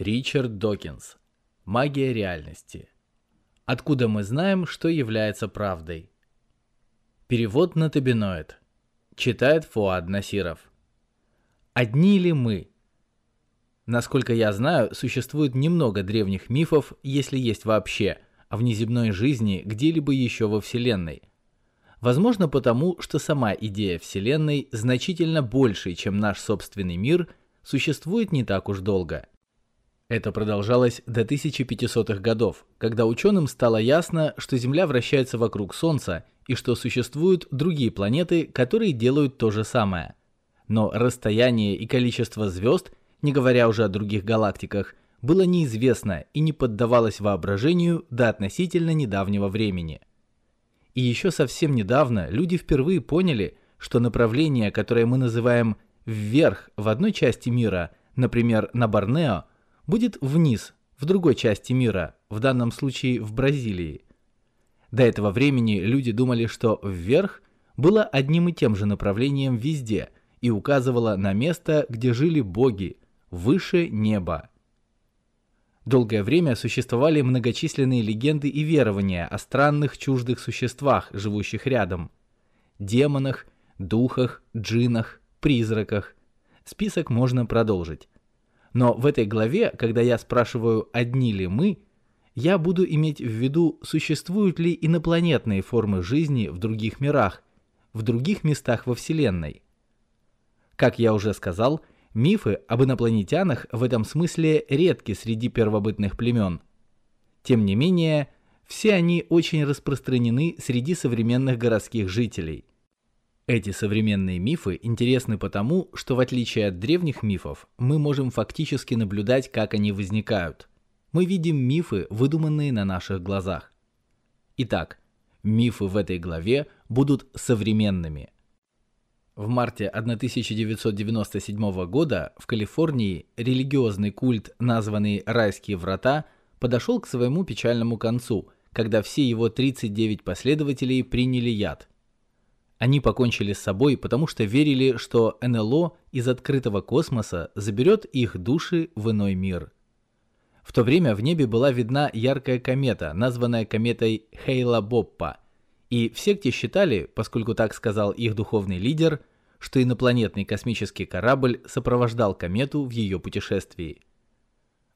Ричард Докинс. Магия реальности. Откуда мы знаем, что является правдой? Перевод на табиноид. Читает Фуад Насиров. Одни ли мы? Насколько я знаю, существует немного древних мифов, если есть вообще, о внеземной жизни где-либо еще во Вселенной. Возможно потому, что сама идея Вселенной значительно больше, чем наш собственный мир, существует не так уж долго – это продолжалось до 1500-х годов, когда ученым стало ясно, что Земля вращается вокруг Солнца и что существуют другие планеты, которые делают то же самое. Но расстояние и количество звезд, не говоря уже о других галактиках, было неизвестно и не поддавалось воображению до относительно недавнего времени. И еще совсем недавно люди впервые поняли, что направление, которое мы называем «вверх» в одной части мира, например, на Борнео, будет вниз, в другой части мира, в данном случае в Бразилии. До этого времени люди думали, что вверх было одним и тем же направлением везде и указывало на место, где жили боги, выше неба. Долгое время существовали многочисленные легенды и верования о странных чуждых существах, живущих рядом. Демонах, духах, джинах, призраках. Список можно продолжить. Но в этой главе, когда я спрашиваю, одни ли мы, я буду иметь в виду, существуют ли инопланетные формы жизни в других мирах, в других местах во Вселенной. Как я уже сказал, мифы об инопланетянах в этом смысле редки среди первобытных племен. Тем не менее, все они очень распространены среди современных городских жителей. Эти современные мифы интересны потому, что в отличие от древних мифов, мы можем фактически наблюдать, как они возникают. Мы видим мифы, выдуманные на наших глазах. Итак, мифы в этой главе будут современными. В марте 1997 года в Калифорнии религиозный культ, названный «Райские врата», подошел к своему печальному концу, когда все его 39 последователей приняли яд – они покончили с собой, потому что верили, что НЛО из открытого космоса заберет их души в иной мир. В то время в небе была видна яркая комета, названная кометой Хейла-Боппа, и в секте считали, поскольку так сказал их духовный лидер, что инопланетный космический корабль сопровождал комету в ее путешествии.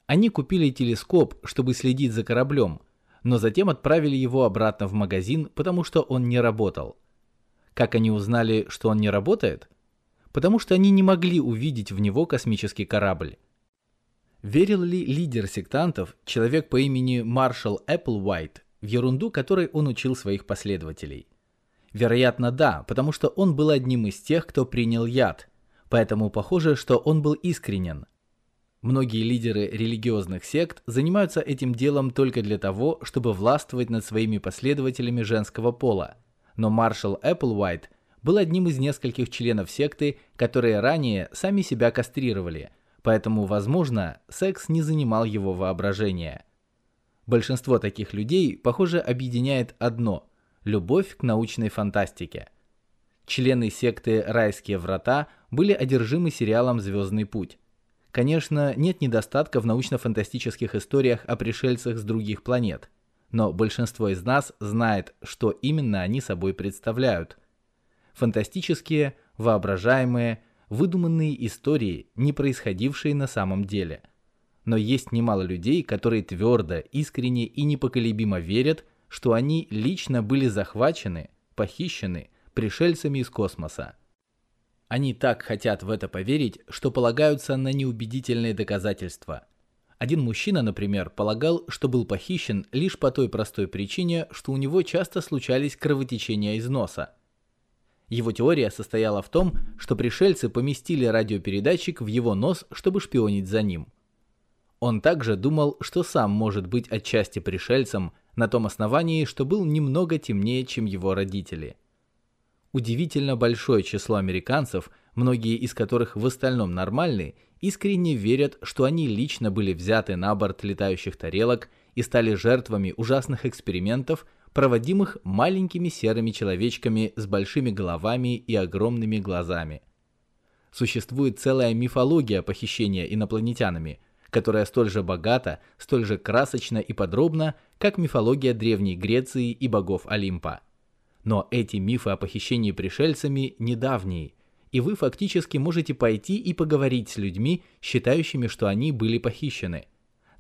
Они купили телескоп, чтобы следить за кораблем, но затем отправили его обратно в магазин, потому что он не работал. Как они узнали, что он не работает? Потому что они не могли увидеть в него космический корабль. Верил ли лидер сектантов, человек по имени Маршал Эпплвайт, в ерунду, которой он учил своих последователей? Вероятно, да, потому что он был одним из тех, кто принял яд, поэтому похоже, что он был искренен. Многие лидеры религиозных сект занимаются этим делом только для того, чтобы властвовать над своими последователями женского пола – но маршал Эпплвайт был одним из нескольких членов секты, которые ранее сами себя кастрировали, поэтому, возможно, секс не занимал его воображение. Большинство таких людей, похоже, объединяет одно – любовь к научной фантастике. Члены секты «Райские врата» были одержимы сериалом «Звездный путь». Конечно, нет недостатка в научно-фантастических историях о пришельцах с других планет – но большинство из нас знает, что именно они собой представляют. Фантастические, воображаемые, выдуманные истории, не происходившие на самом деле. Но есть немало людей, которые твердо, искренне и непоколебимо верят, что они лично были захвачены, похищены пришельцами из космоса. Они так хотят в это поверить, что полагаются на неубедительные доказательства – один мужчина, например, полагал, что был похищен лишь по той простой причине, что у него часто случались кровотечения из носа. Его теория состояла в том, что пришельцы поместили радиопередатчик в его нос, чтобы шпионить за ним. Он также думал, что сам может быть отчасти пришельцем на том основании, что был немного темнее, чем его родители. Удивительно большое число американцев, многие из которых в остальном нормальны, искренне верят, что они лично были взяты на борт летающих тарелок и стали жертвами ужасных экспериментов, проводимых маленькими серыми человечками с большими головами и огромными глазами. Существует целая мифология похищения инопланетянами, которая столь же богата, столь же красочна и подробна, как мифология Древней Греции и богов Олимпа. Но эти мифы о похищении пришельцами недавние, и вы фактически можете пойти и поговорить с людьми, считающими, что они были похищены.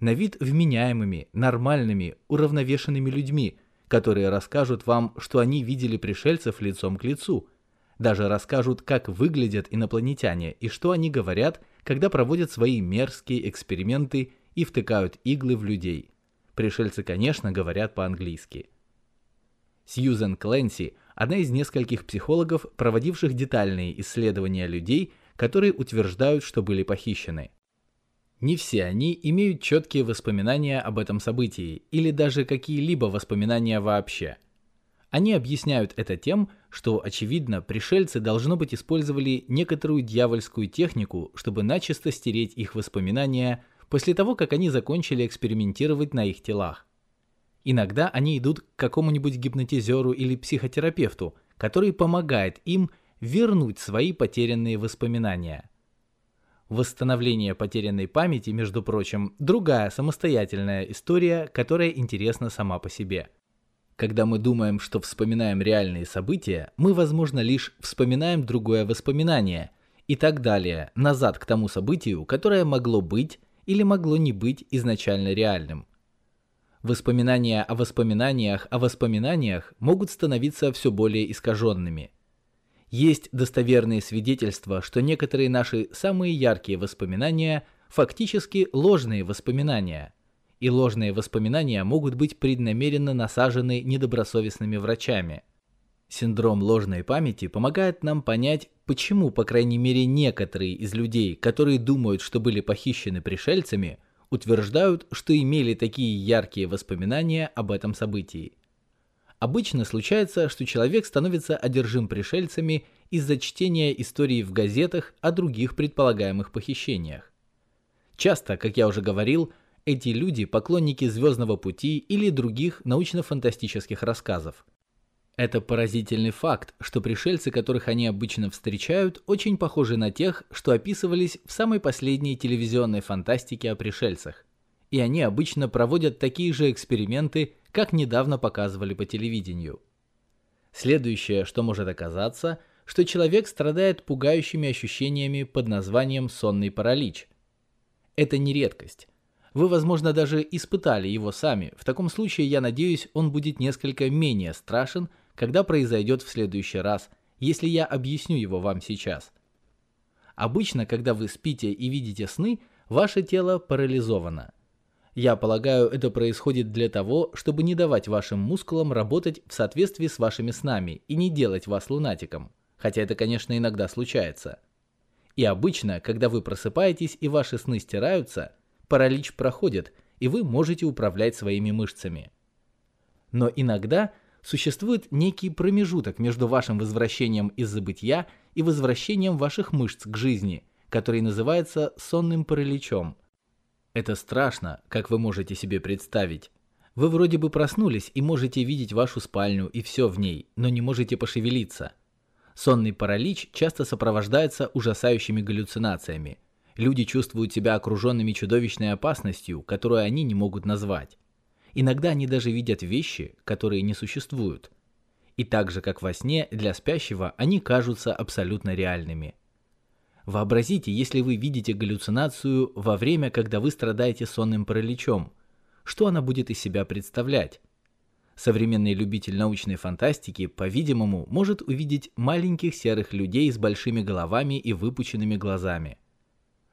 На вид вменяемыми, нормальными, уравновешенными людьми, которые расскажут вам, что они видели пришельцев лицом к лицу. Даже расскажут, как выглядят инопланетяне и что они говорят, когда проводят свои мерзкие эксперименты и втыкают иглы в людей. Пришельцы, конечно, говорят по-английски. Сьюзен Кленси – одна из нескольких психологов, проводивших детальные исследования людей, которые утверждают, что были похищены. Не все они имеют четкие воспоминания об этом событии или даже какие-либо воспоминания вообще. Они объясняют это тем, что, очевидно, пришельцы должно быть использовали некоторую дьявольскую технику, чтобы начисто стереть их воспоминания после того, как они закончили экспериментировать на их телах. Иногда они идут к какому-нибудь гипнотизеру или психотерапевту, который помогает им вернуть свои потерянные воспоминания – Восстановление потерянной памяти, между прочим, другая самостоятельная история, которая интересна сама по себе. Когда мы думаем, что вспоминаем реальные события, мы, возможно, лишь вспоминаем другое воспоминание и так далее, назад к тому событию, которое могло быть или могло не быть изначально реальным. Воспоминания о воспоминаниях о воспоминаниях могут становиться все более искаженными – есть достоверные свидетельства, что некоторые наши самые яркие воспоминания фактически ложные воспоминания. И ложные воспоминания могут быть преднамеренно насажены недобросовестными врачами. Синдром ложной памяти помогает нам понять, почему, по крайней мере, некоторые из людей, которые думают, что были похищены пришельцами, утверждают, что имели такие яркие воспоминания об этом событии. Обычно случается, что человек становится одержим пришельцами из-за чтения историй в газетах о других предполагаемых похищениях. Часто, как я уже говорил, эти люди поклонники Звездного пути или других научно-фантастических рассказов. Это поразительный факт, что пришельцы, которых они обычно встречают, очень похожи на тех, что описывались в самой последней телевизионной фантастике о пришельцах. И они обычно проводят такие же эксперименты как недавно показывали по телевидению. Следующее, что может оказаться, что человек страдает пугающими ощущениями под названием сонный паралич. Это не редкость. Вы, возможно, даже испытали его сами. В таком случае, я надеюсь, он будет несколько менее страшен, когда произойдет в следующий раз, если я объясню его вам сейчас. Обычно, когда вы спите и видите сны, ваше тело парализовано – я полагаю, это происходит для того, чтобы не давать вашим мускулам работать в соответствии с вашими снами и не делать вас лунатиком, хотя это, конечно, иногда случается. И обычно, когда вы просыпаетесь и ваши сны стираются, паралич проходит, и вы можете управлять своими мышцами. Но иногда существует некий промежуток между вашим возвращением из забытья и возвращением ваших мышц к жизни, который называется сонным параличом – это страшно, как вы можете себе представить. Вы вроде бы проснулись и можете видеть вашу спальню и все в ней, но не можете пошевелиться. Сонный паралич часто сопровождается ужасающими галлюцинациями. Люди чувствуют себя окруженными чудовищной опасностью, которую они не могут назвать. Иногда они даже видят вещи, которые не существуют. И так же, как во сне, для спящего они кажутся абсолютно реальными – Вообразите, если вы видите галлюцинацию во время, когда вы страдаете сонным параличом. Что она будет из себя представлять? Современный любитель научной фантастики, по-видимому, может увидеть маленьких серых людей с большими головами и выпученными глазами.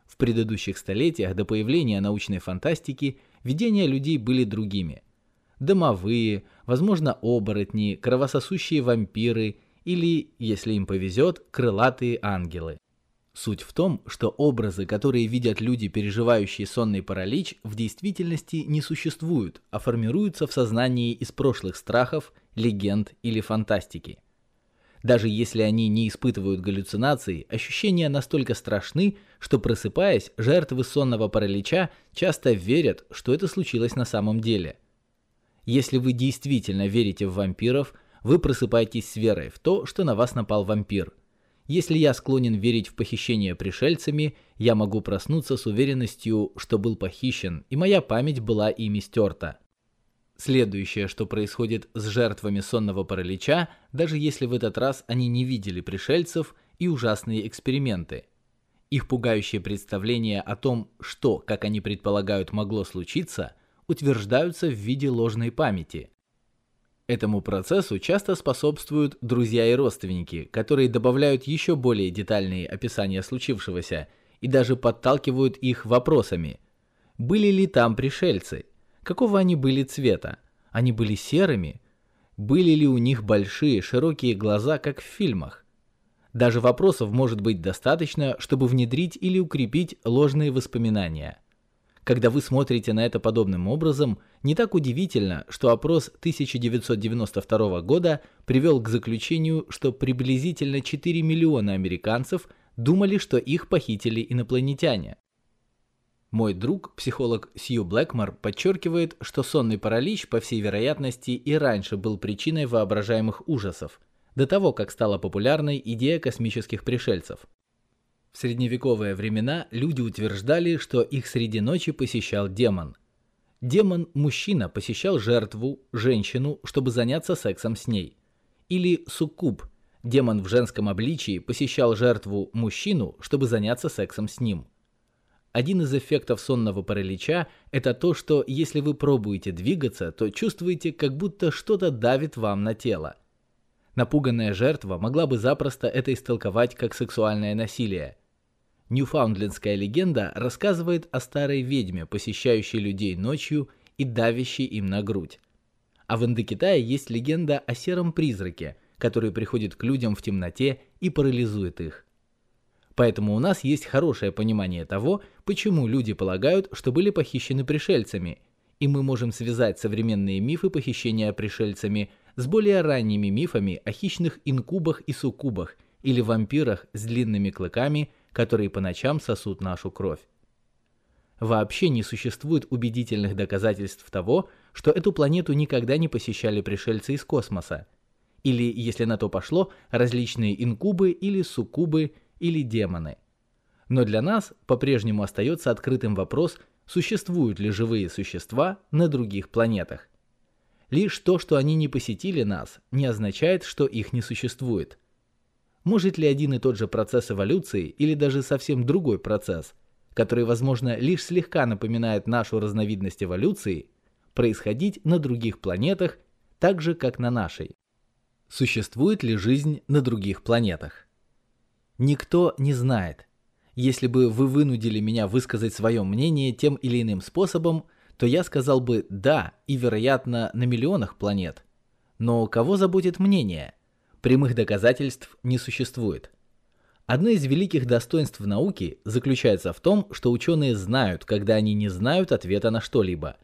В предыдущих столетиях до появления научной фантастики видения людей были другими. Домовые, возможно, оборотни, кровососущие вампиры или, если им повезет, крылатые ангелы. Суть в том, что образы, которые видят люди, переживающие сонный паралич, в действительности не существуют, а формируются в сознании из прошлых страхов, легенд или фантастики. Даже если они не испытывают галлюцинаций, ощущения настолько страшны, что просыпаясь, жертвы сонного паралича часто верят, что это случилось на самом деле. Если вы действительно верите в вампиров, вы просыпаетесь с верой в то, что на вас напал вампир – Если я склонен верить в похищение пришельцами, я могу проснуться с уверенностью, что был похищен, и моя память была ими стерта. Следующее, что происходит с жертвами сонного паралича, даже если в этот раз они не видели пришельцев и ужасные эксперименты. Их пугающие представления о том, что, как они предполагают, могло случиться, утверждаются в виде ложной памяти. Этому процессу часто способствуют друзья и родственники, которые добавляют еще более детальные описания случившегося и даже подталкивают их вопросами. Были ли там пришельцы? Какого они были цвета? Они были серыми? Были ли у них большие широкие глаза, как в фильмах? Даже вопросов может быть достаточно, чтобы внедрить или укрепить ложные воспоминания – когда вы смотрите на это подобным образом, не так удивительно, что опрос 1992 года привел к заключению, что приблизительно 4 миллиона американцев думали, что их похитили инопланетяне. Мой друг, психолог Сью Блэкмор, подчеркивает, что сонный паралич, по всей вероятности, и раньше был причиной воображаемых ужасов, до того, как стала популярной идея космических пришельцев. В средневековые времена люди утверждали, что их среди ночи посещал демон. Демон-мужчина посещал жертву, женщину, чтобы заняться сексом с ней. Или суккуб, демон в женском обличии, посещал жертву, мужчину, чтобы заняться сексом с ним. Один из эффектов сонного паралича – это то, что если вы пробуете двигаться, то чувствуете, как будто что-то давит вам на тело. Напуганная жертва могла бы запросто это истолковать как сексуальное насилие. Ньюфаундлендская легенда рассказывает о старой ведьме, посещающей людей ночью и давящей им на грудь. А в Индокитае есть легенда о сером призраке, который приходит к людям в темноте и парализует их. Поэтому у нас есть хорошее понимание того, почему люди полагают, что были похищены пришельцами, и мы можем связать современные мифы похищения пришельцами с более ранними мифами о хищных инкубах и суккубах или вампирах с длинными клыками – которые по ночам сосут нашу кровь. Вообще не существует убедительных доказательств того, что эту планету никогда не посещали пришельцы из космоса. Или, если на то пошло, различные инкубы или суккубы или демоны. Но для нас по-прежнему остается открытым вопрос, существуют ли живые существа на других планетах. Лишь то, что они не посетили нас, не означает, что их не существует. Может ли один и тот же процесс эволюции или даже совсем другой процесс, который, возможно, лишь слегка напоминает нашу разновидность эволюции, происходить на других планетах так же, как на нашей? Существует ли жизнь на других планетах? Никто не знает. Если бы вы вынудили меня высказать свое мнение тем или иным способом, то я сказал бы «да» и, вероятно, на миллионах планет. Но кого заботит мнение – прямых доказательств не существует. Одно из великих достоинств науки заключается в том, что ученые знают, когда они не знают ответа на что-либо.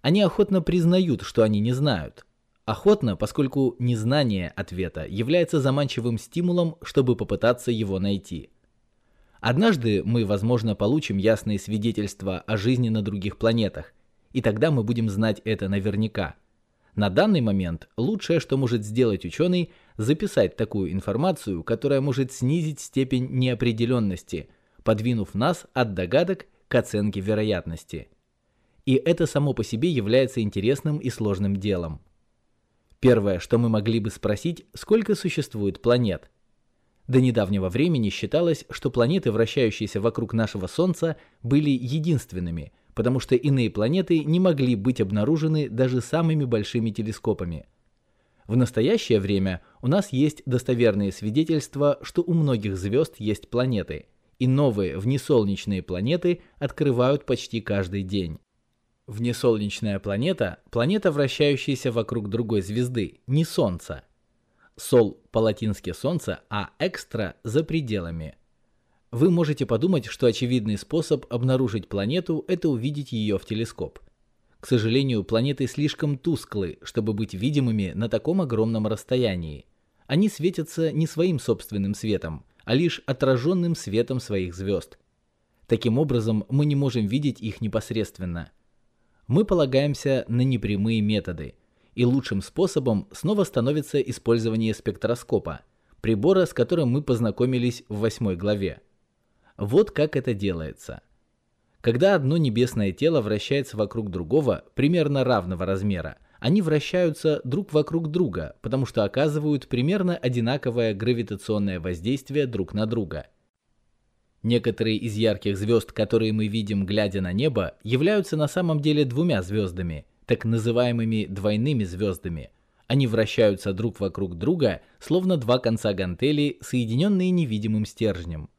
Они охотно признают, что они не знают. Охотно, поскольку незнание ответа является заманчивым стимулом, чтобы попытаться его найти. Однажды мы, возможно, получим ясные свидетельства о жизни на других планетах, и тогда мы будем знать это наверняка – на данный момент лучшее, что может сделать ученый, записать такую информацию, которая может снизить степень неопределенности, подвинув нас от догадок к оценке вероятности. И это само по себе является интересным и сложным делом. Первое, что мы могли бы спросить, сколько существует планет. До недавнего времени считалось, что планеты, вращающиеся вокруг нашего Солнца, были единственными – потому что иные планеты не могли быть обнаружены даже самыми большими телескопами. В настоящее время у нас есть достоверные свидетельства, что у многих звезд есть планеты, и новые внесолнечные планеты открывают почти каждый день. Внесолнечная планета – планета, вращающаяся вокруг другой звезды, не Солнца. Сол по-латински Солнце, а экстра – за пределами – вы можете подумать, что очевидный способ обнаружить планету – это увидеть ее в телескоп. К сожалению, планеты слишком тусклы, чтобы быть видимыми на таком огромном расстоянии. Они светятся не своим собственным светом, а лишь отраженным светом своих звезд. Таким образом, мы не можем видеть их непосредственно. Мы полагаемся на непрямые методы, и лучшим способом снова становится использование спектроскопа – прибора, с которым мы познакомились в восьмой главе. Вот как это делается. Когда одно небесное тело вращается вокруг другого примерно равного размера, они вращаются друг вокруг друга, потому что оказывают примерно одинаковое гравитационное воздействие друг на друга. Некоторые из ярких звезд, которые мы видим, глядя на небо, являются на самом деле двумя звездами, так называемыми двойными звездами. Они вращаются друг вокруг друга, словно два конца гантели, соединенные невидимым стержнем.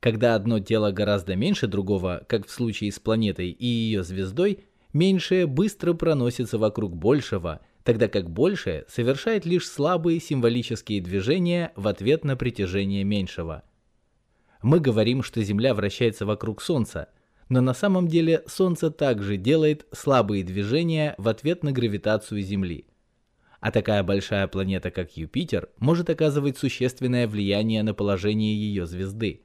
Когда одно тело гораздо меньше другого, как в случае с планетой и ее звездой, меньшее быстро проносится вокруг большего, тогда как большее совершает лишь слабые символические движения в ответ на притяжение меньшего. Мы говорим, что Земля вращается вокруг Солнца, но на самом деле Солнце также делает слабые движения в ответ на гравитацию Земли. А такая большая планета, как Юпитер, может оказывать существенное влияние на положение ее звезды.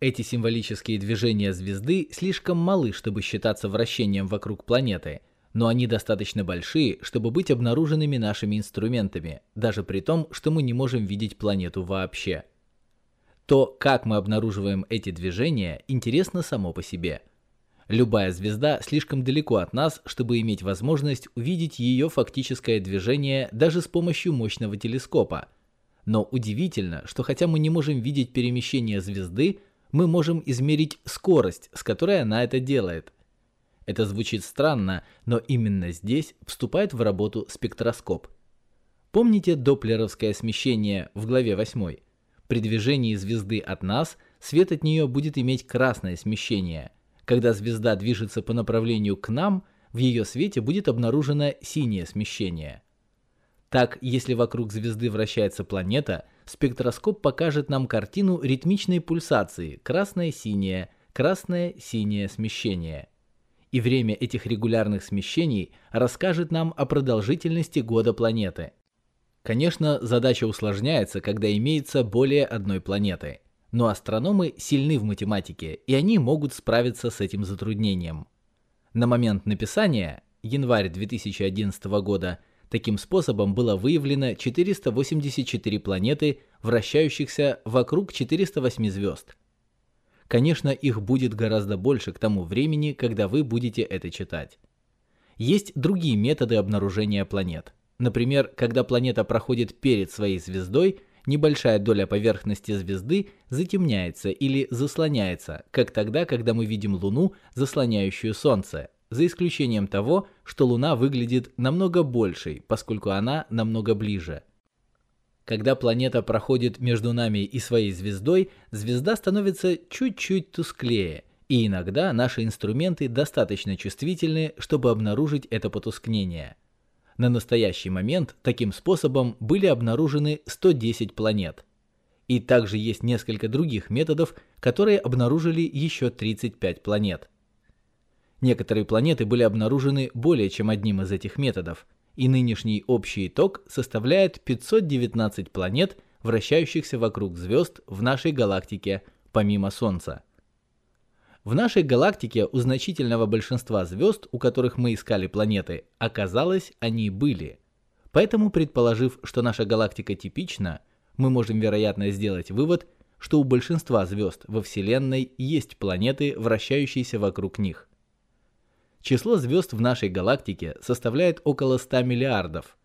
Эти символические движения звезды слишком малы, чтобы считаться вращением вокруг планеты, но они достаточно большие, чтобы быть обнаруженными нашими инструментами, даже при том, что мы не можем видеть планету вообще. То, как мы обнаруживаем эти движения, интересно само по себе. Любая звезда слишком далеко от нас, чтобы иметь возможность увидеть ее фактическое движение даже с помощью мощного телескопа. Но удивительно, что хотя мы не можем видеть перемещение звезды, мы можем измерить скорость, с которой она это делает. Это звучит странно, но именно здесь вступает в работу спектроскоп. Помните доплеровское смещение в главе 8? При движении звезды от нас свет от нее будет иметь красное смещение. Когда звезда движется по направлению к нам, в ее свете будет обнаружено синее смещение. Так, если вокруг звезды вращается планета, спектроскоп покажет нам картину ритмичной пульсации красное-синее, красное-синее смещение. И время этих регулярных смещений расскажет нам о продолжительности года планеты. Конечно, задача усложняется, когда имеется более одной планеты. Но астрономы сильны в математике, и они могут справиться с этим затруднением. На момент написания, январь 2011 года, таким способом было выявлено 484 планеты, вращающихся вокруг 408 звезд. Конечно, их будет гораздо больше к тому времени, когда вы будете это читать. Есть другие методы обнаружения планет – Например, когда планета проходит перед своей звездой, небольшая доля поверхности звезды затемняется или заслоняется, как тогда, когда мы видим Луну, заслоняющую Солнце, за исключением того, что Луна выглядит намного большей, поскольку она намного ближе. Когда планета проходит между нами и своей звездой, звезда становится чуть-чуть тусклее, и иногда наши инструменты достаточно чувствительны, чтобы обнаружить это потускнение – на настоящий момент таким способом были обнаружены 110 планет. И также есть несколько других методов, которые обнаружили еще 35 планет. Некоторые планеты были обнаружены более чем одним из этих методов, и нынешний общий итог составляет 519 планет, вращающихся вокруг звезд в нашей галактике, помимо Солнца. В нашей галактике у значительного большинства звезд, у которых мы искали планеты, оказалось, они были. Поэтому, предположив, что наша галактика типична, мы можем вероятно сделать вывод, что у большинства звезд во Вселенной есть планеты, вращающиеся вокруг них. Число звезд в нашей галактике составляет около 100 миллиардов,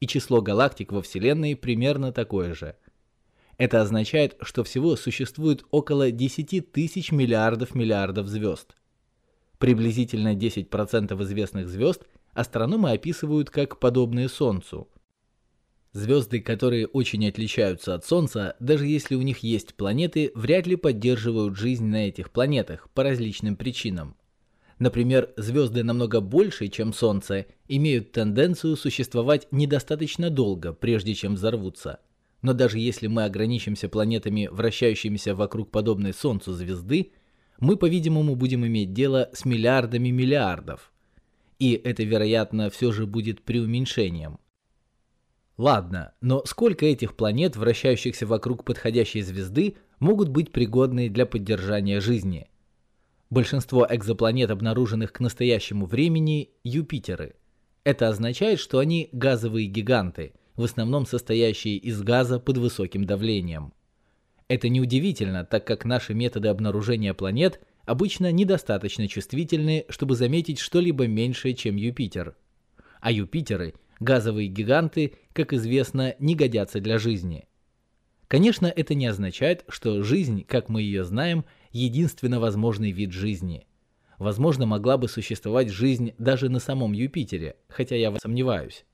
и число галактик во Вселенной примерно такое же – это означает, что всего существует около 10 тысяч миллиардов миллиардов звезд. Приблизительно 10% известных звезд астрономы описывают как подобные Солнцу. Звезды, которые очень отличаются от Солнца, даже если у них есть планеты, вряд ли поддерживают жизнь на этих планетах по различным причинам. Например, звезды намного больше, чем Солнце, имеют тенденцию существовать недостаточно долго, прежде чем взорвутся – но даже если мы ограничимся планетами, вращающимися вокруг подобной Солнцу звезды, мы, по-видимому, будем иметь дело с миллиардами миллиардов. И это, вероятно, все же будет преуменьшением. Ладно, но сколько этих планет, вращающихся вокруг подходящей звезды, могут быть пригодны для поддержания жизни? Большинство экзопланет, обнаруженных к настоящему времени, Юпитеры. Это означает, что они газовые гиганты – в основном состоящие из газа под высоким давлением. Это неудивительно, так как наши методы обнаружения планет обычно недостаточно чувствительны, чтобы заметить что-либо меньшее, чем Юпитер. А Юпитеры, газовые гиганты, как известно, не годятся для жизни. Конечно, это не означает, что жизнь, как мы ее знаем, единственно возможный вид жизни. Возможно, могла бы существовать жизнь даже на самом Юпитере, хотя я сомневаюсь.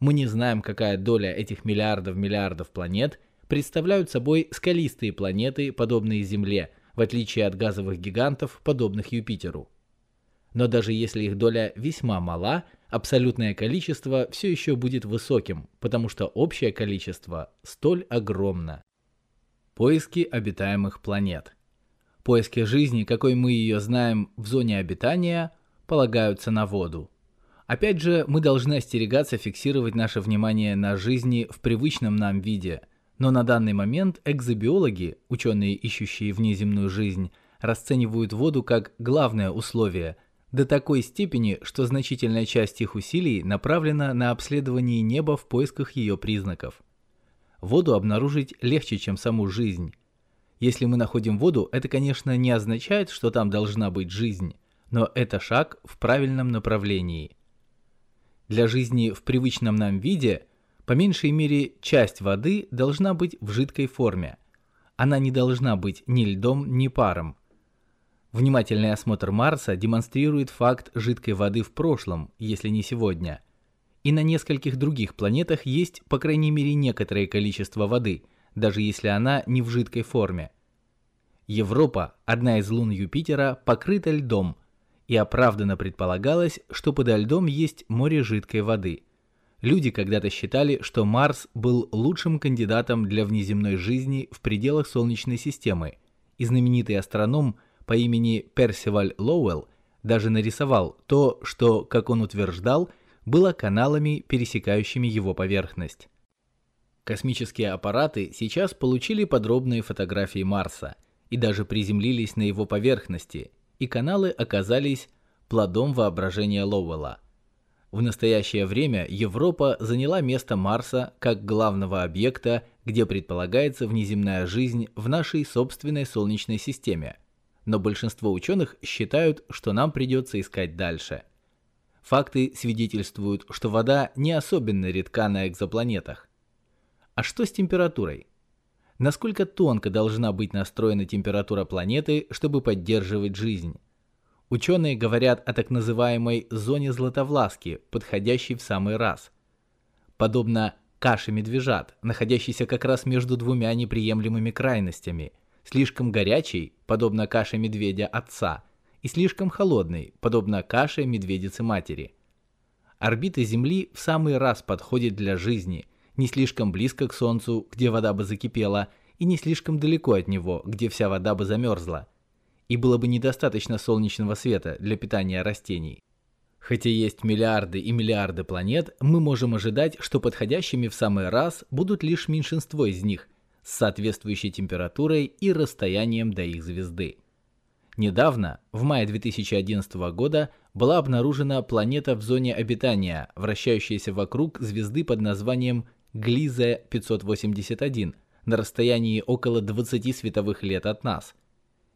Мы не знаем, какая доля этих миллиардов-миллиардов планет представляют собой скалистые планеты, подобные Земле, в отличие от газовых гигантов, подобных Юпитеру. Но даже если их доля весьма мала, абсолютное количество все еще будет высоким, потому что общее количество столь огромно. Поиски обитаемых планет. Поиски жизни, какой мы ее знаем в зоне обитания, полагаются на воду. Опять же, мы должны остерегаться фиксировать наше внимание на жизни в привычном нам виде, но на данный момент экзобиологи, ученые, ищущие внеземную жизнь, расценивают воду как главное условие – до такой степени, что значительная часть их усилий направлена на обследование неба в поисках ее признаков. Воду обнаружить легче, чем саму жизнь. Если мы находим воду, это, конечно, не означает, что там должна быть жизнь, но это шаг в правильном направлении. Для жизни в привычном нам виде, по меньшей мере, часть воды должна быть в жидкой форме. Она не должна быть ни льдом, ни паром – Внимательный осмотр Марса демонстрирует факт жидкой воды в прошлом, если не сегодня. И на нескольких других планетах есть, по крайней мере, некоторое количество воды, даже если она не в жидкой форме. Европа, одна из лун Юпитера, покрыта льдом, и оправданно предполагалось, что подо льдом есть море жидкой воды. Люди когда-то считали, что Марс был лучшим кандидатом для внеземной жизни в пределах Солнечной системы, и знаменитый астроном – по имени Персиваль Лоуэлл даже нарисовал то, что, как он утверждал, было каналами, пересекающими его поверхность. Космические аппараты сейчас получили подробные фотографии Марса и даже приземлились на его поверхности, и каналы оказались плодом воображения Лоуэлла. В настоящее время Европа заняла место Марса как главного объекта, где предполагается внеземная жизнь в нашей собственной Солнечной системе – но большинство ученых считают, что нам придется искать дальше. Факты свидетельствуют, что вода не особенно редка на экзопланетах. А что с температурой? Насколько тонко должна быть настроена температура планеты, чтобы поддерживать жизнь? Ученые говорят о так называемой зоне Златовласки, подходящей в самый раз. Подобно каше медвежат, находящейся как раз между двумя неприемлемыми крайностями – слишком горячий, подобно каше медведя отца, и слишком холодный, подобно каше медведицы матери. Орбита Земли в самый раз подходит для жизни, не слишком близко к Солнцу, где вода бы закипела, и не слишком далеко от него, где вся вода бы замерзла. И было бы недостаточно солнечного света для питания растений. Хотя есть миллиарды и миллиарды планет, мы можем ожидать, что подходящими в самый раз будут лишь меньшинство из них, с соответствующей температурой и расстоянием до их звезды. Недавно, в мае 2011 года, была обнаружена планета в зоне обитания, вращающаяся вокруг звезды под названием Глиза 581 на расстоянии около 20 световых лет от нас.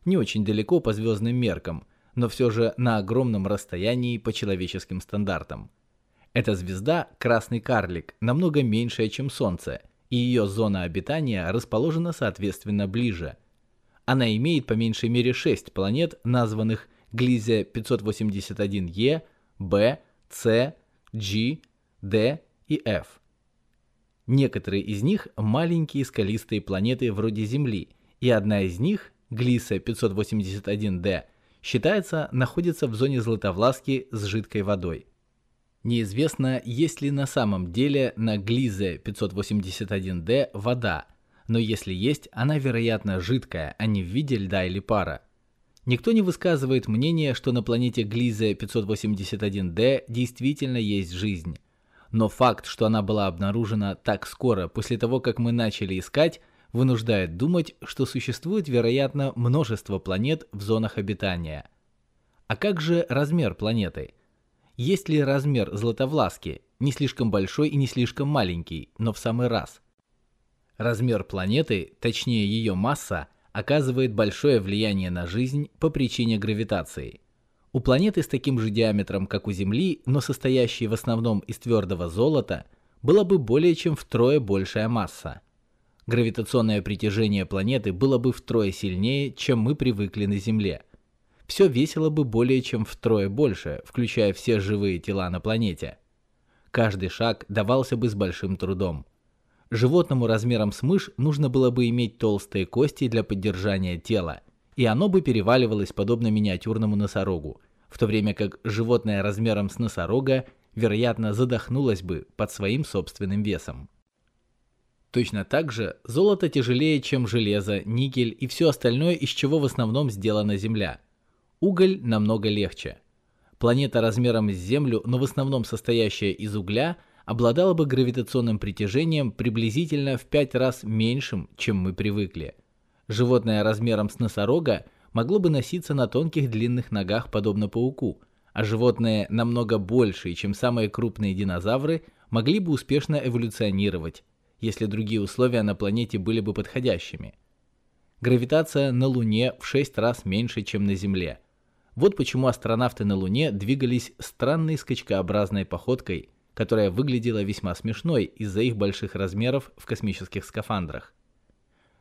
Не очень далеко по звездным меркам, но все же на огромном расстоянии по человеческим стандартам. Эта звезда – красный карлик, намного меньшая, чем Солнце, и ее зона обитания расположена соответственно ближе. Она имеет по меньшей мере 6 планет, названных Глизия 581e, b, c, g, d и f. Некоторые из них маленькие скалистые планеты вроде Земли, и одна из них, Глиса 581d, считается находится в зоне Златовласки с жидкой водой. Неизвестно, есть ли на самом деле на Глизе 581D вода, но если есть, она вероятно жидкая, а не в виде льда или пара. Никто не высказывает мнение, что на планете Глизе 581D действительно есть жизнь. Но факт, что она была обнаружена так скоро после того, как мы начали искать, вынуждает думать, что существует, вероятно, множество планет в зонах обитания. А как же размер планеты? есть ли размер Златовласки не слишком большой и не слишком маленький, но в самый раз. Размер планеты, точнее ее масса, оказывает большое влияние на жизнь по причине гравитации. У планеты с таким же диаметром, как у Земли, но состоящей в основном из твердого золота, была бы более чем втрое большая масса. Гравитационное притяжение планеты было бы втрое сильнее, чем мы привыкли на Земле. Все весило бы более чем втрое больше, включая все живые тела на планете. Каждый шаг давался бы с большим трудом. Животному размером с мышь нужно было бы иметь толстые кости для поддержания тела, и оно бы переваливалось подобно миниатюрному носорогу, в то время как животное размером с носорога, вероятно, задохнулось бы под своим собственным весом. Точно так же золото тяжелее, чем железо, никель и все остальное, из чего в основном сделана Земля. Уголь намного легче. Планета размером с Землю, но в основном состоящая из угля – обладала бы гравитационным притяжением приблизительно в 5 раз меньшим, чем мы привыкли. Животное размером с носорога могло бы носиться на тонких длинных ногах подобно пауку, а животные намного большие, чем самые крупные динозавры, могли бы успешно эволюционировать, если другие условия на планете были бы подходящими. Гравитация на Луне в 6 раз меньше, чем на Земле. Вот почему астронавты на Луне двигались странной скачкообразной походкой – которая выглядела весьма смешной из-за их больших размеров в космических скафандрах.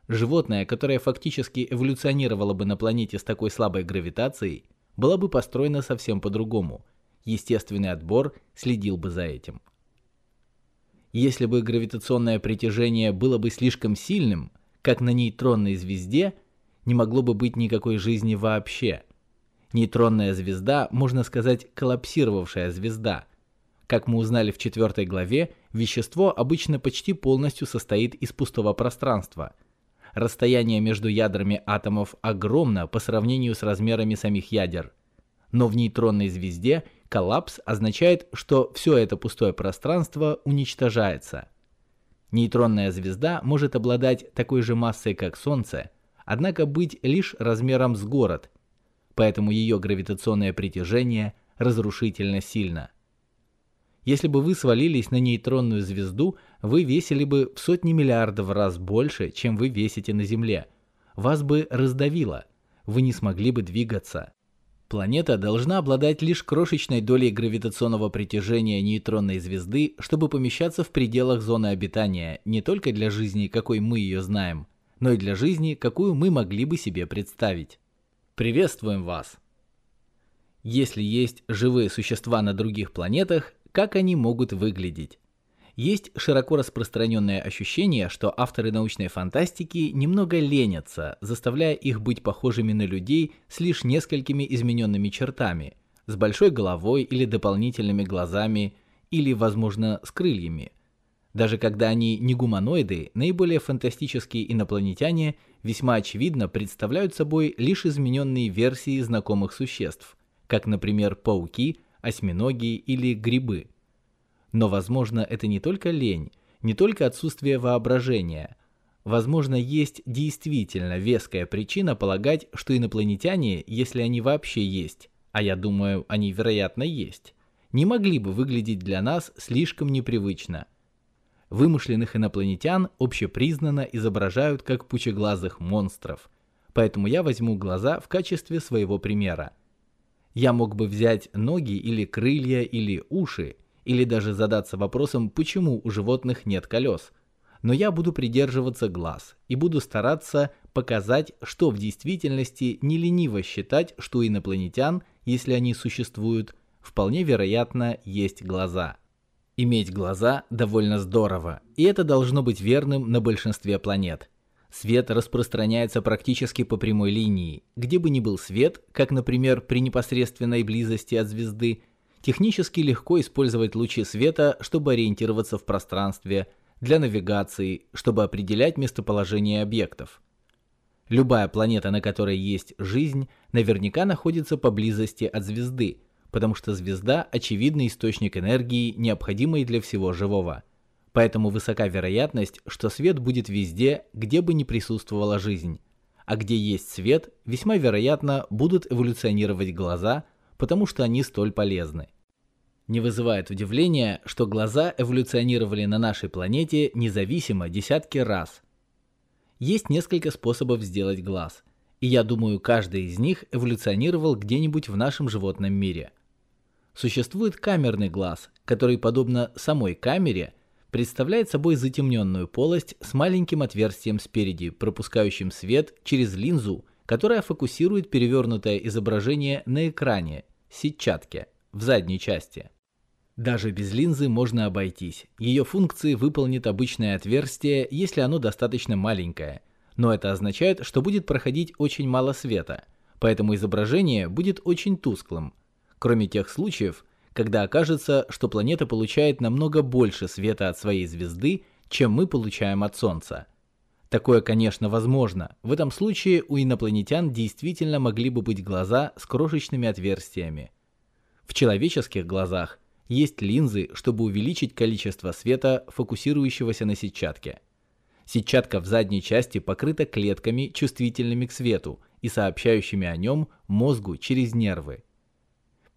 Животное, которое фактически эволюционировало бы на планете с такой слабой гравитацией, было бы построено совсем по-другому. Естественный отбор следил бы за этим. Если бы гравитационное притяжение было бы слишком сильным, как на нейтронной звезде, не могло бы быть никакой жизни вообще. Нейтронная звезда, можно сказать, коллапсировавшая звезда – как мы узнали в четвертой главе, вещество обычно почти полностью состоит из пустого пространства. Расстояние между ядрами атомов огромно по сравнению с размерами самих ядер. Но в нейтронной звезде коллапс означает, что все это пустое пространство уничтожается. Нейтронная звезда может обладать такой же массой, как Солнце, однако быть лишь размером с город, поэтому ее гравитационное притяжение разрушительно сильно. Если бы вы свалились на нейтронную звезду, вы весили бы в сотни миллиардов раз больше, чем вы весите на Земле. Вас бы раздавило. Вы не смогли бы двигаться. Планета должна обладать лишь крошечной долей гравитационного притяжения нейтронной звезды, чтобы помещаться в пределах зоны обитания не только для жизни, какой мы ее знаем, но и для жизни, какую мы могли бы себе представить. Приветствуем вас! Если есть живые существа на других планетах, как они могут выглядеть. Есть широко распространенное ощущение, что авторы научной фантастики немного ленятся, заставляя их быть похожими на людей с лишь несколькими измененными чертами, с большой головой или дополнительными глазами, или, возможно, с крыльями. Даже когда они не гуманоиды, наиболее фантастические инопланетяне весьма очевидно представляют собой лишь измененные версии знакомых существ, как, например, пауки – осьминоги или грибы. Но, возможно, это не только лень, не только отсутствие воображения. Возможно, есть действительно веская причина полагать, что инопланетяне, если они вообще есть, а я думаю, они вероятно есть, не могли бы выглядеть для нас слишком непривычно. Вымышленных инопланетян общепризнанно изображают как пучеглазых монстров, поэтому я возьму глаза в качестве своего примера. Я мог бы взять ноги или крылья или уши, или даже задаться вопросом, почему у животных нет колес. Но я буду придерживаться глаз и буду стараться показать, что в действительности не лениво считать, что инопланетян, если они существуют, вполне вероятно есть глаза. Иметь глаза довольно здорово, и это должно быть верным на большинстве планет – Свет распространяется практически по прямой линии. Где бы ни был свет, как, например, при непосредственной близости от звезды, технически легко использовать лучи света, чтобы ориентироваться в пространстве, для навигации, чтобы определять местоположение объектов. Любая планета, на которой есть жизнь, наверняка находится поблизости от звезды, потому что звезда – очевидный источник энергии, необходимый для всего живого – Поэтому высока вероятность, что свет будет везде, где бы ни присутствовала жизнь. А где есть свет, весьма вероятно будут эволюционировать глаза, потому что они столь полезны. Не вызывает удивления, что глаза эволюционировали на нашей планете независимо десятки раз. Есть несколько способов сделать глаз, и я думаю, каждый из них эволюционировал где-нибудь в нашем животном мире. Существует камерный глаз, который, подобно самой камере, представляет собой затемненную полость с маленьким отверстием спереди, пропускающим свет через линзу, которая фокусирует перевернутое изображение на экране, сетчатке, в задней части. Даже без линзы можно обойтись. Ее функции выполнит обычное отверстие, если оно достаточно маленькое. Но это означает, что будет проходить очень мало света, поэтому изображение будет очень тусклым. Кроме тех случаев, когда окажется, что планета получает намного больше света от своей звезды, чем мы получаем от Солнца. Такое, конечно, возможно. В этом случае у инопланетян действительно могли бы быть глаза с крошечными отверстиями. В человеческих глазах есть линзы, чтобы увеличить количество света, фокусирующегося на сетчатке. Сетчатка в задней части покрыта клетками, чувствительными к свету и сообщающими о нем мозгу через нервы.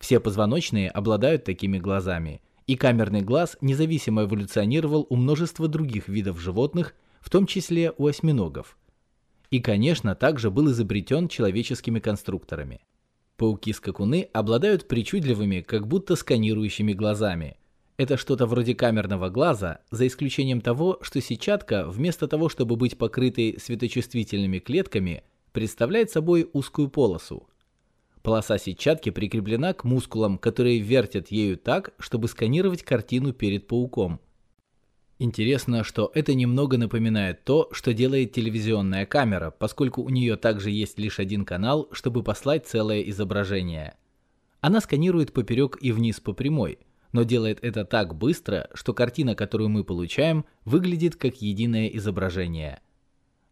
Все позвоночные обладают такими глазами, и камерный глаз независимо эволюционировал у множества других видов животных, в том числе у осьминогов. И, конечно, также был изобретен человеческими конструкторами. Пауки-скакуны обладают причудливыми, как будто сканирующими глазами. Это что-то вроде камерного глаза, за исключением того, что сетчатка, вместо того, чтобы быть покрытой светочувствительными клетками, представляет собой узкую полосу, Полоса сетчатки прикреплена к мускулам, которые вертят ею так, чтобы сканировать картину перед пауком. Интересно, что это немного напоминает то, что делает телевизионная камера, поскольку у нее также есть лишь один канал, чтобы послать целое изображение. Она сканирует поперек и вниз по прямой, но делает это так быстро, что картина, которую мы получаем, выглядит как единое изображение –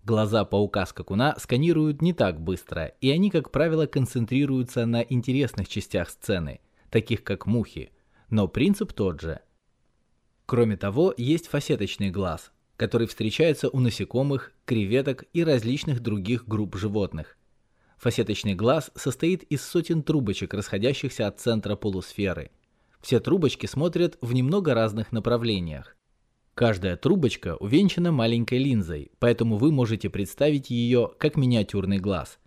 Глаза паука-скакуна сканируют не так быстро, и они, как правило, концентрируются на интересных частях сцены, таких как мухи, но принцип тот же. Кроме того, есть фасеточный глаз, который встречается у насекомых, креветок и различных других групп животных. Фасеточный глаз состоит из сотен трубочек, расходящихся от центра полусферы. Все трубочки смотрят в немного разных направлениях. Каждая трубочка увенчана маленькой линзой, поэтому вы можете представить ее как миниатюрный глаз.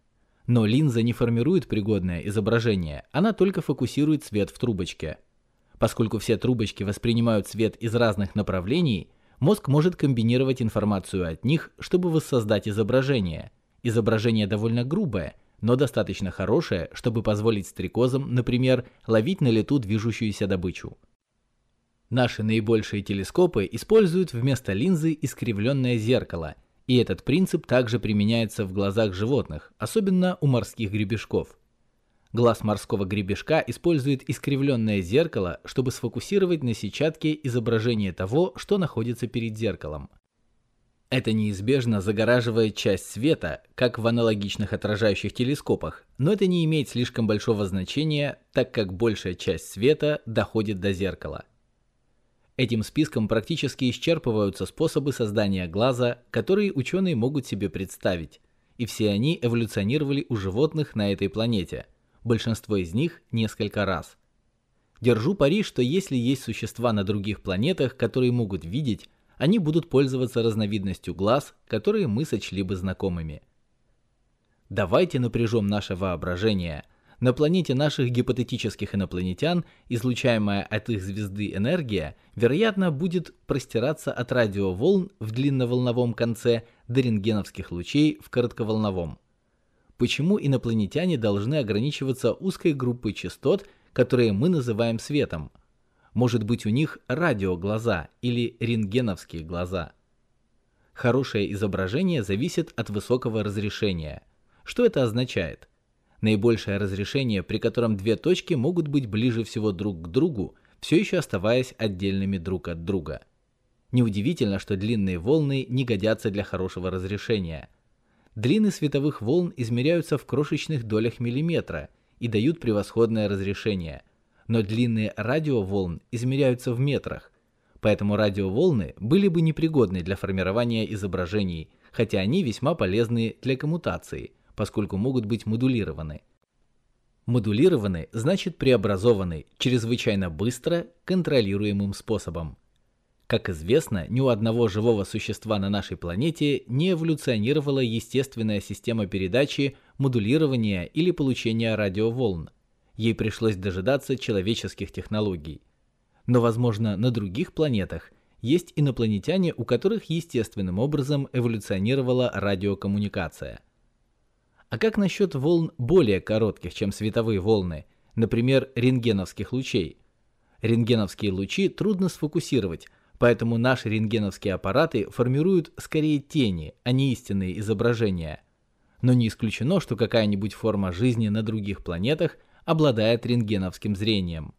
Но линза не формирует пригодное изображение, она только фокусирует свет в трубочке. Поскольку все трубочки воспринимают свет из разных направлений, мозг может комбинировать информацию от них, чтобы воссоздать изображение. Изображение довольно грубое, но достаточно хорошее, чтобы позволить стрекозам, например, ловить на лету движущуюся добычу. Наши наибольшие телескопы используют вместо линзы искривленное зеркало, и этот принцип также применяется в глазах животных, особенно у морских гребешков. Глаз морского гребешка использует искривленное зеркало, чтобы сфокусировать на сетчатке изображение того, что находится перед зеркалом. Это неизбежно загораживает часть света, как в аналогичных отражающих телескопах, но это не имеет слишком большого значения, так как большая часть света доходит до зеркала. Этим списком практически исчерпываются способы создания глаза, которые ученые могут себе представить, и все они эволюционировали у животных на этой планете, большинство из них несколько раз. Держу пари, что если есть существа на других планетах, которые могут видеть, они будут пользоваться разновидностью глаз, которые мы сочли бы знакомыми. Давайте напряжем наше воображение – на планете наших гипотетических инопланетян излучаемая от их звезды энергия, вероятно, будет простираться от радиоволн в длинноволновом конце до рентгеновских лучей в коротковолновом. Почему инопланетяне должны ограничиваться узкой группой частот, которые мы называем светом? Может быть у них радиоглаза или рентгеновские глаза? Хорошее изображение зависит от высокого разрешения. Что это означает? Наибольшее разрешение, при котором две точки могут быть ближе всего друг к другу, все еще оставаясь отдельными друг от друга. Неудивительно, что длинные волны не годятся для хорошего разрешения. Длины световых волн измеряются в крошечных долях миллиметра и дают превосходное разрешение, но длины радиоволн измеряются в метрах, поэтому радиоволны были бы непригодны для формирования изображений, хотя они весьма полезны для коммутации – поскольку могут быть модулированы. Модулированный значит преобразованный чрезвычайно быстро, контролируемым способом. Как известно, ни у одного живого существа на нашей планете не эволюционировала естественная система передачи, модулирования или получения радиоволн. Ей пришлось дожидаться человеческих технологий. Но, возможно, на других планетах есть инопланетяне, у которых естественным образом эволюционировала радиокоммуникация – а как насчет волн более коротких, чем световые волны, например, рентгеновских лучей? Рентгеновские лучи трудно сфокусировать, поэтому наши рентгеновские аппараты формируют скорее тени, а не истинные изображения. Но не исключено, что какая-нибудь форма жизни на других планетах обладает рентгеновским зрением.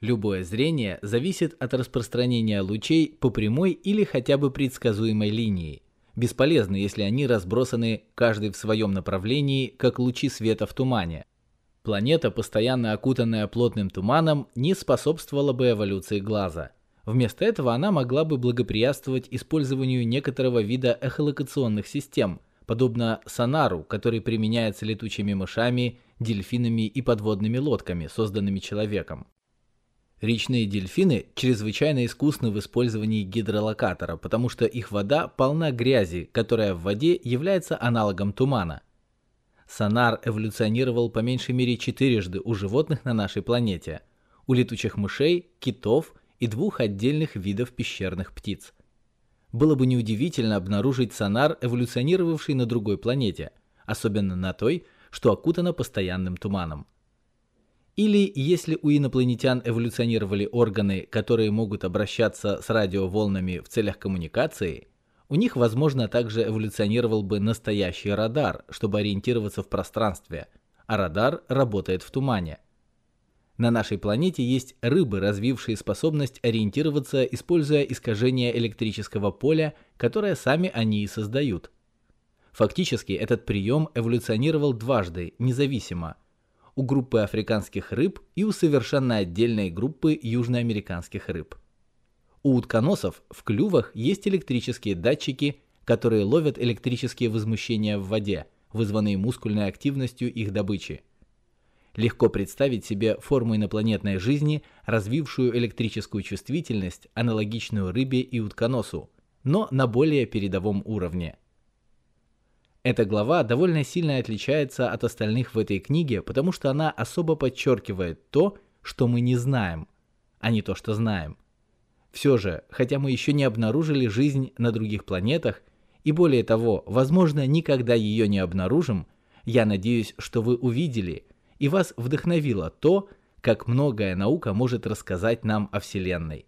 Любое зрение зависит от распространения лучей по прямой или хотя бы предсказуемой линии бесполезны, если они разбросаны каждый в своем направлении, как лучи света в тумане. Планета, постоянно окутанная плотным туманом, не способствовала бы эволюции глаза. Вместо этого она могла бы благоприятствовать использованию некоторого вида эхолокационных систем, подобно сонару, который применяется летучими мышами, дельфинами и подводными лодками, созданными человеком. Речные дельфины чрезвычайно искусны в использовании гидролокатора, потому что их вода полна грязи, которая в воде является аналогом тумана. Сонар эволюционировал по меньшей мере четырежды у животных на нашей планете, у летучих мышей, китов и двух отдельных видов пещерных птиц. Было бы неудивительно обнаружить сонар, эволюционировавший на другой планете, особенно на той, что окутана постоянным туманом. Или если у инопланетян эволюционировали органы, которые могут обращаться с радиоволнами в целях коммуникации, у них, возможно, также эволюционировал бы настоящий радар, чтобы ориентироваться в пространстве, а радар работает в тумане. На нашей планете есть рыбы, развившие способность ориентироваться, используя искажение электрического поля, которое сами они и создают. Фактически этот прием эволюционировал дважды, независимо – у группы африканских рыб и у совершенно отдельной группы южноамериканских рыб. У утконосов в клювах есть электрические датчики, которые ловят электрические возмущения в воде, вызванные мускульной активностью их добычи. Легко представить себе форму инопланетной жизни, развившую электрическую чувствительность, аналогичную рыбе и утконосу, но на более передовом уровне – эта глава довольно сильно отличается от остальных в этой книге, потому что она особо подчеркивает то, что мы не знаем, а не то, что знаем. Все же, хотя мы еще не обнаружили жизнь на других планетах, и более того, возможно, никогда ее не обнаружим, я надеюсь, что вы увидели и вас вдохновило то, как многое наука может рассказать нам о Вселенной.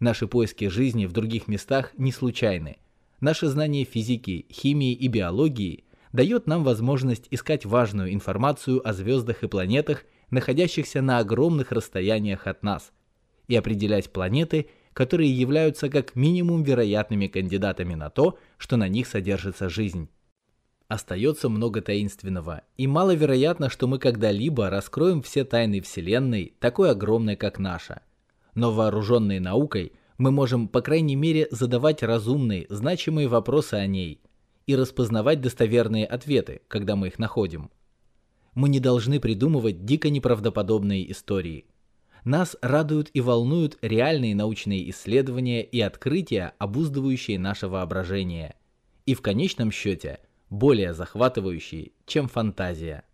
Наши поиски жизни в других местах не случайны – Наше знание физики, химии и биологии дает нам возможность искать важную информацию о звездах и планетах, находящихся на огромных расстояниях от нас, и определять планеты, которые являются как минимум вероятными кандидатами на то, что на них содержится жизнь. Остается много таинственного, и маловероятно, что мы когда-либо раскроем все тайны Вселенной, такой огромной, как наша. Но вооруженные наукой – мы можем, по крайней мере, задавать разумные, значимые вопросы о ней и распознавать достоверные ответы, когда мы их находим. Мы не должны придумывать дико неправдоподобные истории. Нас радуют и волнуют реальные научные исследования и открытия, обуздывающие наше воображение. И в конечном счете, более захватывающие, чем фантазия.